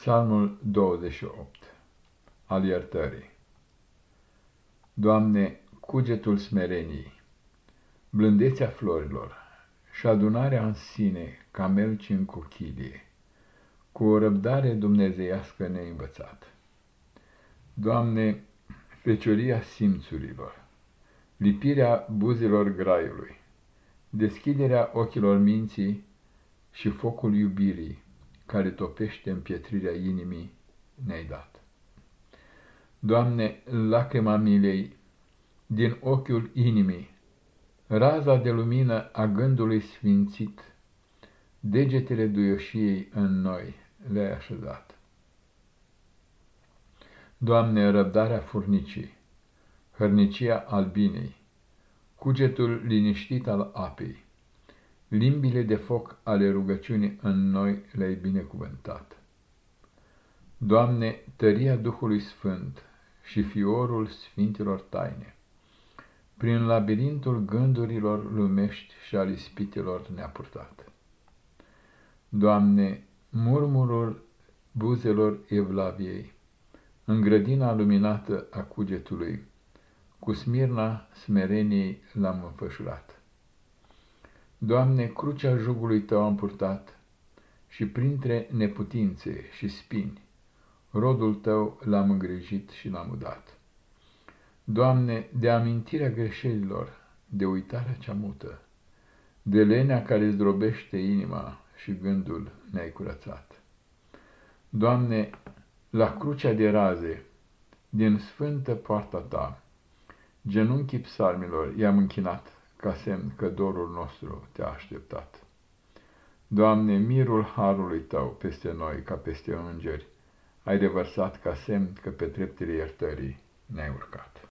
Psalmul 28 Al iertării Doamne, cugetul smereniei, blândețea florilor și adunarea în sine ca melci în cochilie, cu o răbdare dumnezeiască neînvățată. Doamne, fecioria simțurilor, lipirea buzilor graiului, deschiderea ochilor minții și focul iubirii, care topește împietrirea inimii, ne-ai dat. Doamne, lacrima milei din ochiul inimii, raza de lumină a gândului sfințit, degetele duioșiei în noi le-ai așezat. Doamne, răbdarea furnicii, hărnicia albinei, cugetul liniștit al apei, limbile de foc ale rugăciunii în noi le-ai binecuvântat. Doamne, tăria Duhului Sfânt și fiorul Sfintelor Taine, prin labirintul gândurilor lumești și al ispitelor ne-a purtat. Doamne, murmurul buzelor Evlaviei, în grădina luminată a cugetului, cu smirna smereniei l-am înfășurat. Doamne, crucea jugului Tău am purtat și printre neputințe și spini, rodul Tău l-am îngrijit și l-am udat. Doamne, de amintirea greșelilor, de uitarea cea mută, de lenea care zdrobește inima și gândul ne-ai curățat. Doamne, la crucea de raze, din sfântă poarta Ta, genunchii psalmilor i-am închinat ca semn că dorul nostru te-a așteptat. Doamne, mirul harului Tău peste noi ca peste îngeri, ai revărsat ca semn că pe treptele iertării ne-ai urcat.